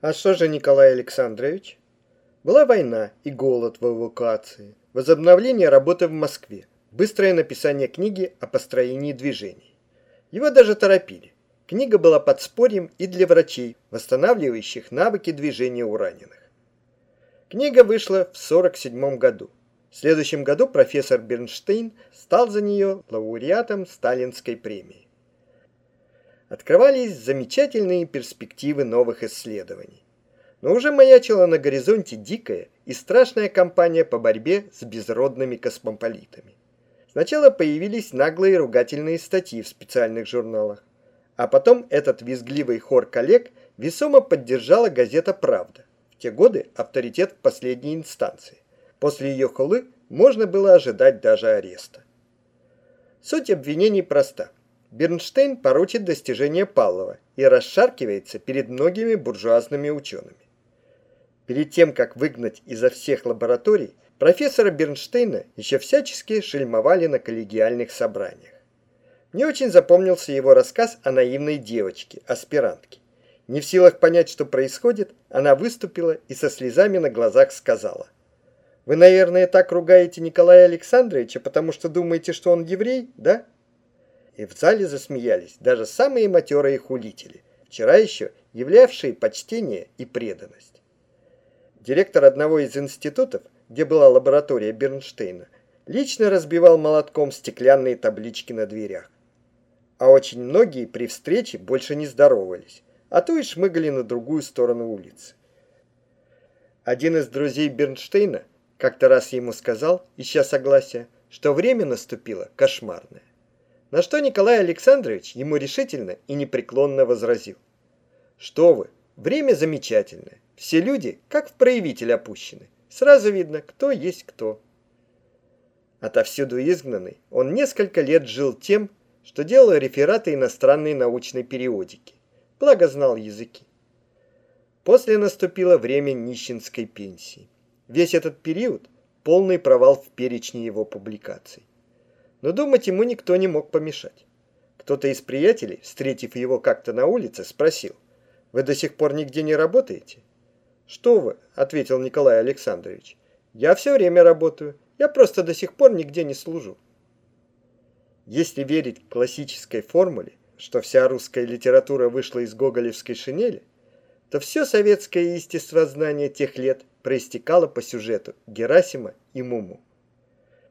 А что же Николай Александрович? Была война и голод в эвакуации, возобновление работы в Москве, быстрое написание книги о построении движений. Его даже торопили. Книга была подспорьем и для врачей, восстанавливающих навыки движения у раненых. Книга вышла в 1947 году. В следующем году профессор Бернштейн стал за нее лауреатом Сталинской премии. Открывались замечательные перспективы новых исследований. Но уже маячила на горизонте дикая и страшная кампания по борьбе с безродными космополитами. Сначала появились наглые ругательные статьи в специальных журналах, а потом этот визгливый хор коллег весомо поддержала газета «Правда». В те годы авторитет последней инстанции. После ее хулы можно было ожидать даже ареста. Суть обвинений проста. Бернштейн поручит достижение Павлова и расшаркивается перед многими буржуазными учеными. Перед тем, как выгнать изо всех лабораторий, профессора Бернштейна еще всячески шельмовали на коллегиальных собраниях. Мне очень запомнился его рассказ о наивной девочке, аспирантке. Не в силах понять, что происходит, она выступила и со слезами на глазах сказала – вы, наверное, так ругаете Николая Александровича, потому что думаете, что он еврей, да? И в зале засмеялись даже самые матерые хулители, вчера еще являвшие почтение и преданность. Директор одного из институтов, где была лаборатория Бернштейна, лично разбивал молотком стеклянные таблички на дверях. А очень многие при встрече больше не здоровались, а то и шмыгали на другую сторону улицы. Один из друзей Бернштейна как-то раз ему сказал, ища согласия, что время наступило кошмарное. На что Николай Александрович ему решительно и непреклонно возразил. Что вы, время замечательное. Все люди, как в проявитель опущены. Сразу видно, кто есть кто. Отовсюду изгнанный, он несколько лет жил тем, что делал рефераты иностранной научной периодики. Благо знал языки. После наступило время нищенской пенсии. Весь этот период – полный провал в перечне его публикаций. Но думать ему никто не мог помешать. Кто-то из приятелей, встретив его как-то на улице, спросил, «Вы до сих пор нигде не работаете?» «Что вы?» – ответил Николай Александрович. «Я все время работаю. Я просто до сих пор нигде не служу». Если верить классической формуле, что вся русская литература вышла из гоголевской шинели, то все советское естествознание тех лет проистекало по сюжету Герасима и Муму.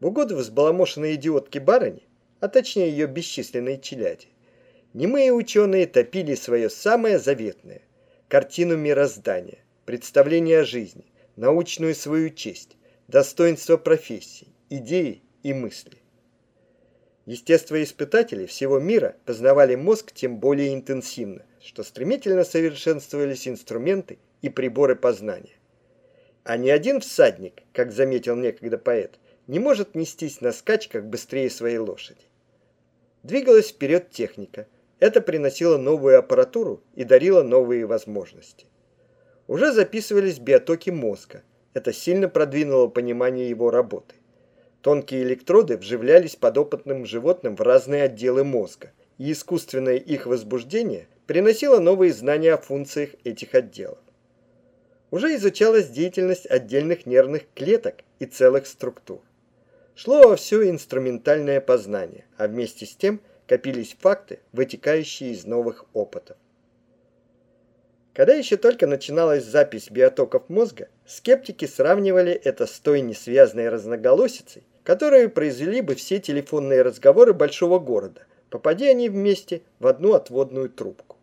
В угоду взбаламошенной идиотке барыни, а точнее ее бесчисленной челяди, немые ученые топили свое самое заветное – картину мироздания, представление о жизни, научную свою честь, достоинство профессии, идеи и мысли. Естествоиспытатели всего мира познавали мозг тем более интенсивно, что стремительно совершенствовались инструменты и приборы познания. А ни один всадник, как заметил некогда поэт, не может нестись на скачках быстрее своей лошади. Двигалась вперед техника. Это приносило новую аппаратуру и дарило новые возможности. Уже записывались биотоки мозга. Это сильно продвинуло понимание его работы. Тонкие электроды вживлялись подопытным животным в разные отделы мозга, и искусственное их возбуждение приносило новые знания о функциях этих отделов уже изучалась деятельность отдельных нервных клеток и целых структур. Шло все инструментальное познание, а вместе с тем копились факты, вытекающие из новых опытов. Когда еще только начиналась запись биотоков мозга, скептики сравнивали это с той несвязной разноголосицей, которую произвели бы все телефонные разговоры большого города, попадя они вместе в одну отводную трубку.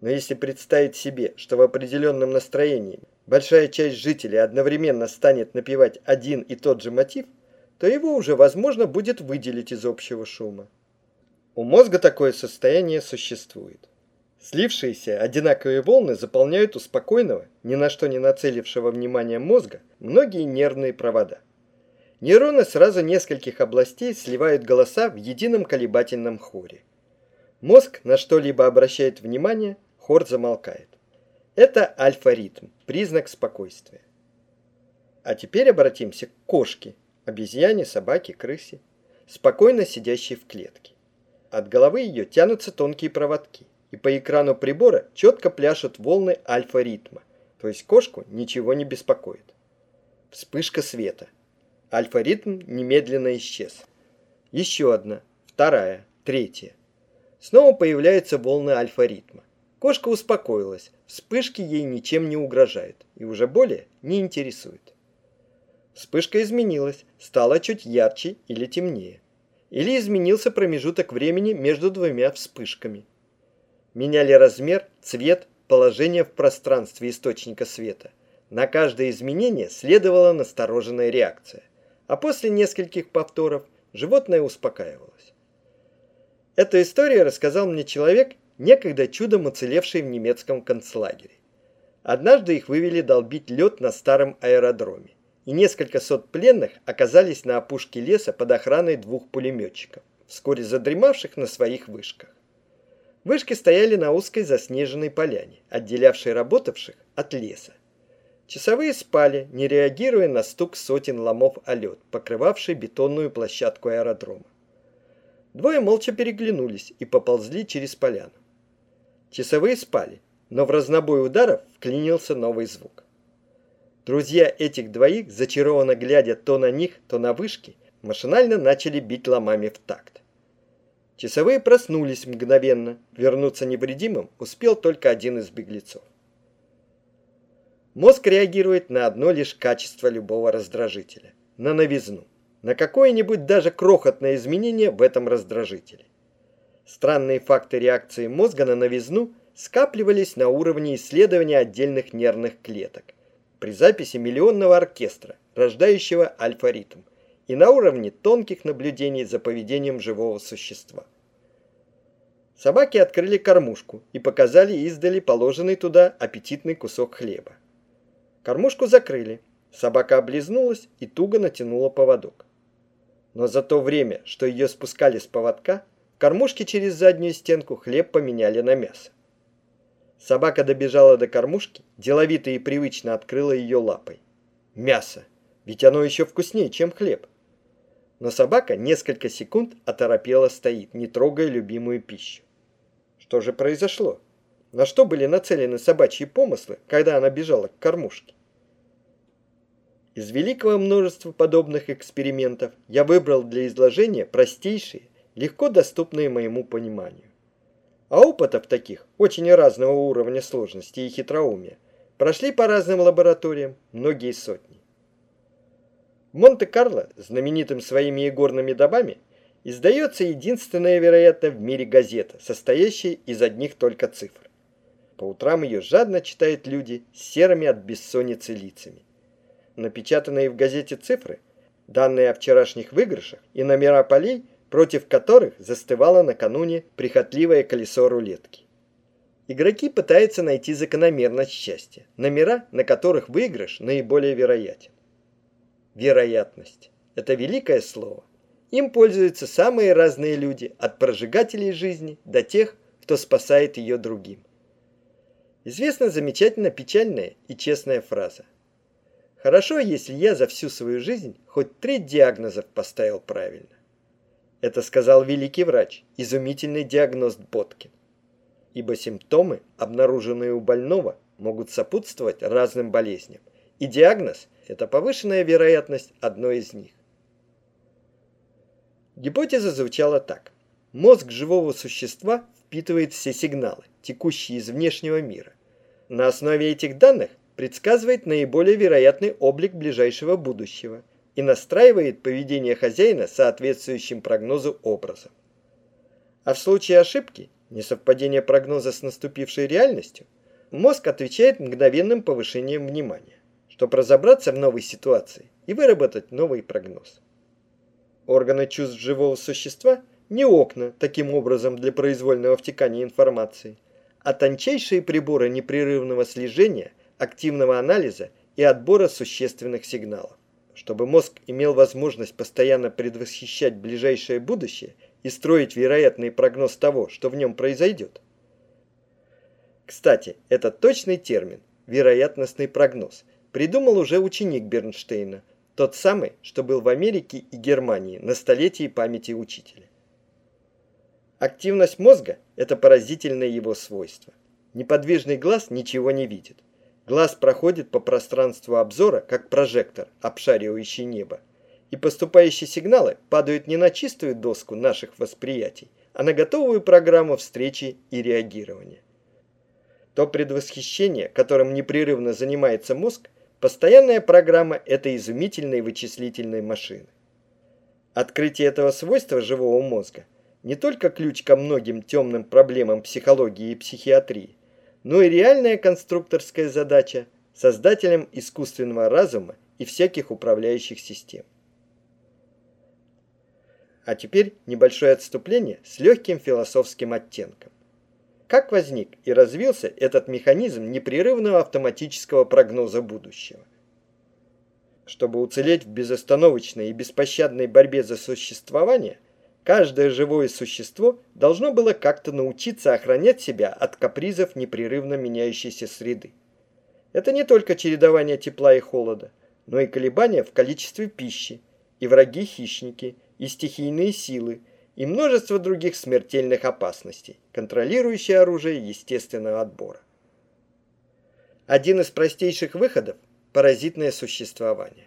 Но если представить себе, что в определенном настроении большая часть жителей одновременно станет напевать один и тот же мотив, то его уже возможно будет выделить из общего шума. У мозга такое состояние существует. Слившиеся одинаковые волны заполняют у спокойного, ни на что не нацелившего внимания мозга, многие нервные провода. Нейроны сразу нескольких областей сливают голоса в едином колебательном хоре. Мозг на что-либо обращает внимание, Хор замолкает. Это альфа-ритм, признак спокойствия. А теперь обратимся к кошке, обезьяне, собаке, крысе, спокойно сидящей в клетке. От головы ее тянутся тонкие проводки, и по экрану прибора четко пляшут волны альфа-ритма, то есть кошку ничего не беспокоит. Вспышка света. Альфа-ритм немедленно исчез. Еще одна, вторая, третья. Снова появляются волны альфа-ритма. Кошка успокоилась, вспышки ей ничем не угрожают и уже более не интересует. Вспышка изменилась, стала чуть ярче или темнее. Или изменился промежуток времени между двумя вспышками. Меняли размер, цвет, положение в пространстве источника света. На каждое изменение следовала настороженная реакция. А после нескольких повторов животное успокаивалось. Эту историю рассказал мне человек, некогда чудом уцелевший в немецком концлагере. Однажды их вывели долбить лед на старом аэродроме и несколько сот пленных оказались на опушке леса под охраной двух пулеметчиков, вскоре задремавших на своих вышках. Вышки стояли на узкой заснеженной поляне, отделявшей работавших от леса. Часовые спали, не реагируя на стук сотен ломов о лед, покрывавший бетонную площадку аэродрома. Двое молча переглянулись и поползли через поляну. Часовые спали, но в разнобой ударов вклинился новый звук. Друзья этих двоих, зачарованно глядя то на них, то на вышки, машинально начали бить ломами в такт. Часовые проснулись мгновенно, вернуться невредимым успел только один из беглецов. Мозг реагирует на одно лишь качество любого раздражителя – на новизну, на какое-нибудь даже крохотное изменение в этом раздражителе. Странные факты реакции мозга на новизну скапливались на уровне исследования отдельных нервных клеток – при записи миллионного оркестра, рождающего альфа-ритм, и на уровне тонких наблюдений за поведением живого существа. Собаки открыли кормушку и показали издали положенный туда аппетитный кусок хлеба. Кормушку закрыли, собака облизнулась и туго натянула поводок. Но за то время, что ее спускали с поводка, кормушки через заднюю стенку хлеб поменяли на мясо. Собака добежала до кормушки, деловито и привычно открыла ее лапой. Мясо! Ведь оно еще вкуснее, чем хлеб. Но собака несколько секунд оторопела стоит, не трогая любимую пищу. Что же произошло? На что были нацелены собачьи помыслы, когда она бежала к кормушке? Из великого множества подобных экспериментов я выбрал для изложения простейшие, легко доступные моему пониманию. А опытов таких, очень разного уровня сложности и хитроумия, прошли по разным лабораториям многие сотни. Монте-Карло, знаменитым своими игорными домами, издается единственная, вероятно, в мире газета, состоящая из одних только цифр. По утрам ее жадно читают люди с серыми от бессонницы лицами. Напечатанные в газете цифры, данные о вчерашних выигрышах и номера полей – против которых застывало накануне прихотливое колесо рулетки. Игроки пытаются найти закономерность счастья, номера, на которых выигрыш наиболее вероятен. Вероятность – это великое слово. Им пользуются самые разные люди, от прожигателей жизни до тех, кто спасает ее другим. Известна замечательно печальная и честная фраза. Хорошо, если я за всю свою жизнь хоть треть диагнозов поставил правильно. Это сказал великий врач, изумительный диагност Боткин. Ибо симптомы, обнаруженные у больного, могут сопутствовать разным болезням. И диагноз – это повышенная вероятность одной из них. Гипотеза звучала так. Мозг живого существа впитывает все сигналы, текущие из внешнего мира. На основе этих данных предсказывает наиболее вероятный облик ближайшего будущего – и настраивает поведение хозяина соответствующим прогнозу образом. А в случае ошибки, несовпадения прогноза с наступившей реальностью, мозг отвечает мгновенным повышением внимания, чтобы разобраться в новой ситуации и выработать новый прогноз. Органы чувств живого существа не окна, таким образом, для произвольного втекания информации, а тончайшие приборы непрерывного слежения, активного анализа и отбора существенных сигналов чтобы мозг имел возможность постоянно предвосхищать ближайшее будущее и строить вероятный прогноз того, что в нем произойдет. Кстати, этот точный термин «вероятностный прогноз» придумал уже ученик Бернштейна, тот самый, что был в Америке и Германии на столетии памяти учителя. Активность мозга – это поразительное его свойство. Неподвижный глаз ничего не видит. Глаз проходит по пространству обзора, как прожектор, обшаривающий небо. И поступающие сигналы падают не на чистую доску наших восприятий, а на готовую программу встречи и реагирования. То предвосхищение, которым непрерывно занимается мозг, постоянная программа этой изумительной вычислительной машины. Открытие этого свойства живого мозга не только ключ ко многим темным проблемам психологии и психиатрии, но и реальная конструкторская задача создателям искусственного разума и всяких управляющих систем. А теперь небольшое отступление с легким философским оттенком. Как возник и развился этот механизм непрерывного автоматического прогноза будущего? Чтобы уцелеть в безостановочной и беспощадной борьбе за существование, каждое живое существо должно было как-то научиться охранять себя от капризов непрерывно меняющейся среды. Это не только чередование тепла и холода, но и колебания в количестве пищи, и враги-хищники, и стихийные силы, и множество других смертельных опасностей, контролирующие оружие естественного отбора. Один из простейших выходов – паразитное существование.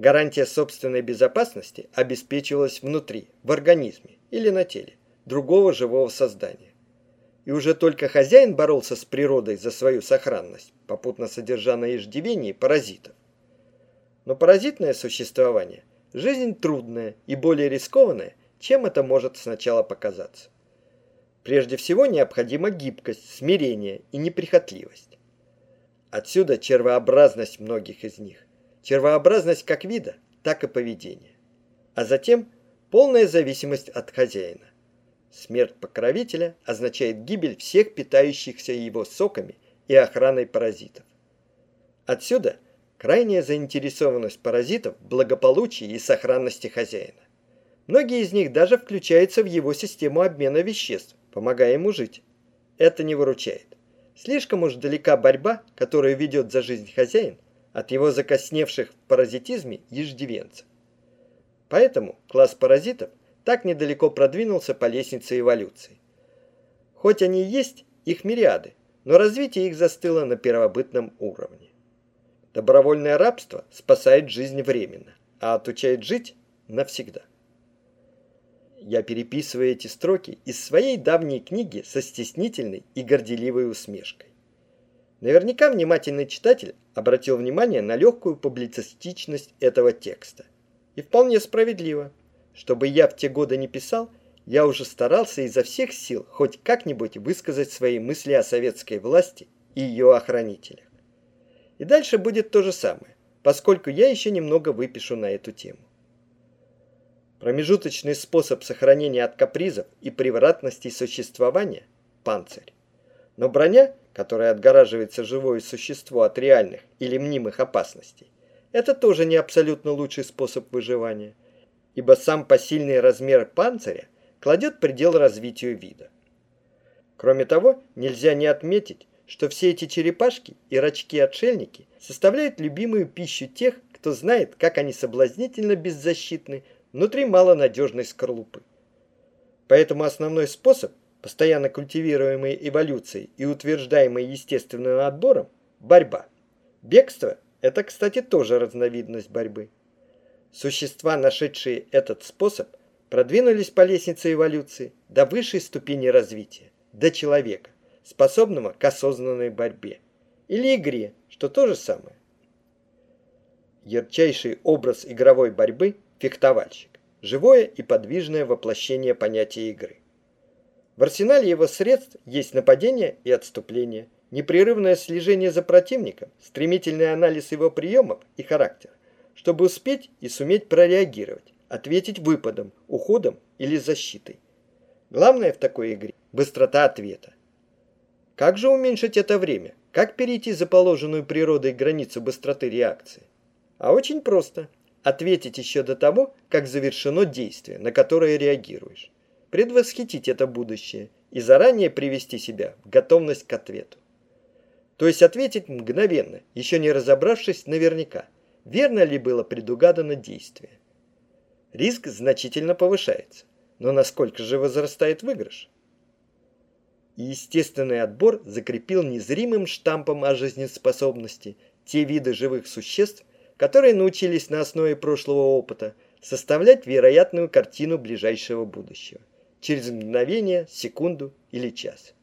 Гарантия собственной безопасности обеспечивалась внутри, в организме или на теле другого живого создания. И уже только хозяин боролся с природой за свою сохранность, попутно содержа на иждивении паразитов. Но паразитное существование – жизнь трудная и более рискованная, чем это может сначала показаться. Прежде всего необходима гибкость, смирение и неприхотливость. Отсюда червообразность многих из них. Червообразность как вида, так и поведения. А затем полная зависимость от хозяина. Смерть покровителя означает гибель всех питающихся его соками и охраной паразитов. Отсюда крайняя заинтересованность паразитов в благополучии и сохранности хозяина. Многие из них даже включаются в его систему обмена веществ, помогая ему жить. Это не выручает. Слишком уж далека борьба, которую ведет за жизнь хозяин, от его закосневших в паразитизме иждивенцев. Поэтому класс паразитов так недалеко продвинулся по лестнице эволюции. Хоть они и есть, их мириады, но развитие их застыло на первобытном уровне. Добровольное рабство спасает жизнь временно, а отучает жить навсегда я переписываю эти строки из своей давней книги со стеснительной и горделивой усмешкой. Наверняка внимательный читатель обратил внимание на легкую публицистичность этого текста. И вполне справедливо. Чтобы я в те годы не писал, я уже старался изо всех сил хоть как-нибудь высказать свои мысли о советской власти и ее охранителях. И дальше будет то же самое, поскольку я еще немного выпишу на эту тему. Промежуточный способ сохранения от капризов и превратностей существования – панцирь. Но броня, которая отгораживается живое существо от реальных или мнимых опасностей, это тоже не абсолютно лучший способ выживания, ибо сам посильный размер панциря кладет предел развитию вида. Кроме того, нельзя не отметить, что все эти черепашки и рачки-отшельники составляют любимую пищу тех, кто знает, как они соблазнительно беззащитны внутри малонадежной скорлупы. Поэтому основной способ, постоянно культивируемый эволюцией и утверждаемый естественным отбором – борьба. Бегство – это, кстати, тоже разновидность борьбы. Существа, нашедшие этот способ, продвинулись по лестнице эволюции до высшей ступени развития, до человека, способного к осознанной борьбе. Или игре, что то же самое. Ярчайший образ игровой борьбы – фехтовальщик. Живое и подвижное воплощение понятия игры. В арсенале его средств есть нападение и отступление, непрерывное слежение за противником, стремительный анализ его приемов и характера, чтобы успеть и суметь прореагировать, ответить выпадом, уходом или защитой. Главное в такой игре – быстрота ответа. Как же уменьшить это время? Как перейти за положенную природой границу быстроты реакции? А очень просто – Ответить еще до того, как завершено действие, на которое реагируешь. Предвосхитить это будущее и заранее привести себя в готовность к ответу. То есть ответить мгновенно, еще не разобравшись наверняка, верно ли было предугадано действие. Риск значительно повышается. но насколько же возрастает выигрыш? И естественный отбор закрепил незримым штампом о жизнеспособности те виды живых существ, которые научились на основе прошлого опыта составлять вероятную картину ближайшего будущего через мгновение, секунду или час.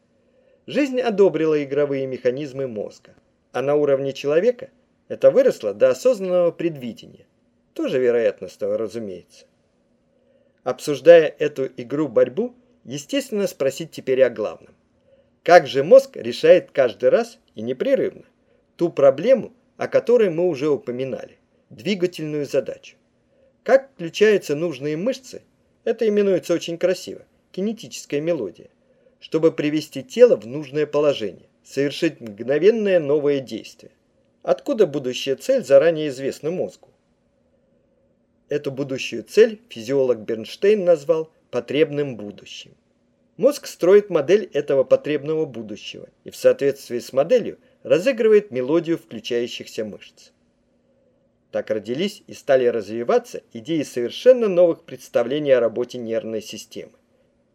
Жизнь одобрила игровые механизмы мозга, а на уровне человека это выросло до осознанного предвидения. Тоже вероятностного, разумеется. Обсуждая эту игру-борьбу, естественно спросить теперь о главном. Как же мозг решает каждый раз и непрерывно ту проблему, о которой мы уже упоминали, двигательную задачу. Как включаются нужные мышцы, это именуется очень красиво, кинетическая мелодия, чтобы привести тело в нужное положение, совершить мгновенное новое действие. Откуда будущая цель заранее известна мозгу? Эту будущую цель физиолог Бернштейн назвал потребным будущим. Мозг строит модель этого потребного будущего и в соответствии с моделью разыгрывает мелодию включающихся мышц. Так родились и стали развиваться идеи совершенно новых представлений о работе нервной системы.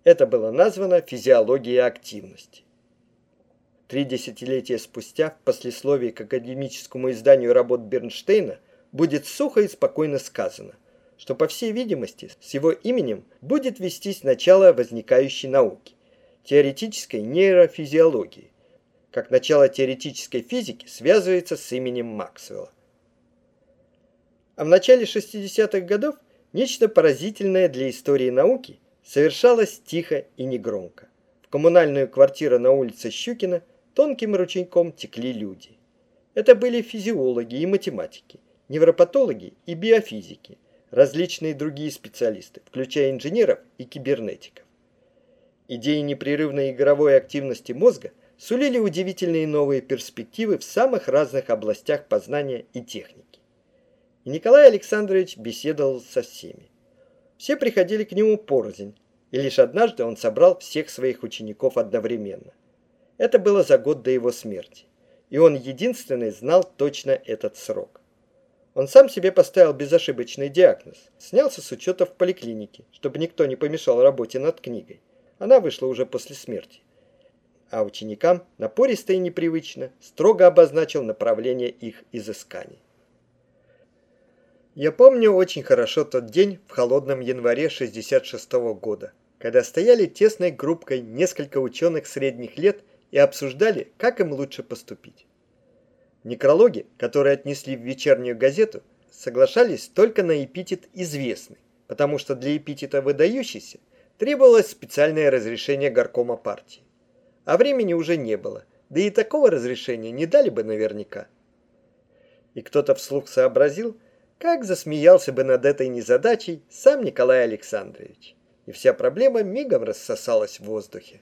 Это было названо физиологией активности. Три десятилетия спустя в послесловии к академическому изданию работ Бернштейна будет сухо и спокойно сказано, что, по всей видимости, с его именем будет вестись начало возникающей науки – теоретической нейрофизиологии, как начало теоретической физики связывается с именем Максвелла. А в начале 60-х годов нечто поразительное для истории науки совершалось тихо и негромко. В коммунальную квартиру на улице Щукина тонким ручейком текли люди. Это были физиологи и математики, невропатологи и биофизики, различные другие специалисты, включая инженеров и кибернетиков. Идеи непрерывной игровой активности мозга – сулили удивительные новые перспективы в самых разных областях познания и техники. И Николай Александрович беседовал со всеми. Все приходили к нему порознь, и лишь однажды он собрал всех своих учеников одновременно. Это было за год до его смерти, и он единственный знал точно этот срок. Он сам себе поставил безошибочный диагноз, снялся с учета в поликлинике, чтобы никто не помешал работе над книгой. Она вышла уже после смерти а ученикам напористо и непривычно строго обозначил направление их изысканий. Я помню очень хорошо тот день в холодном январе 66 -го года, когда стояли тесной группкой несколько ученых средних лет и обсуждали, как им лучше поступить. Некрологи, которые отнесли в вечернюю газету, соглашались только на эпитет «известный», потому что для эпитета «выдающийся» требовалось специальное разрешение горкома партии а времени уже не было, да и такого разрешения не дали бы наверняка. И кто-то вслух сообразил, как засмеялся бы над этой незадачей сам Николай Александрович. И вся проблема мигом рассосалась в воздухе.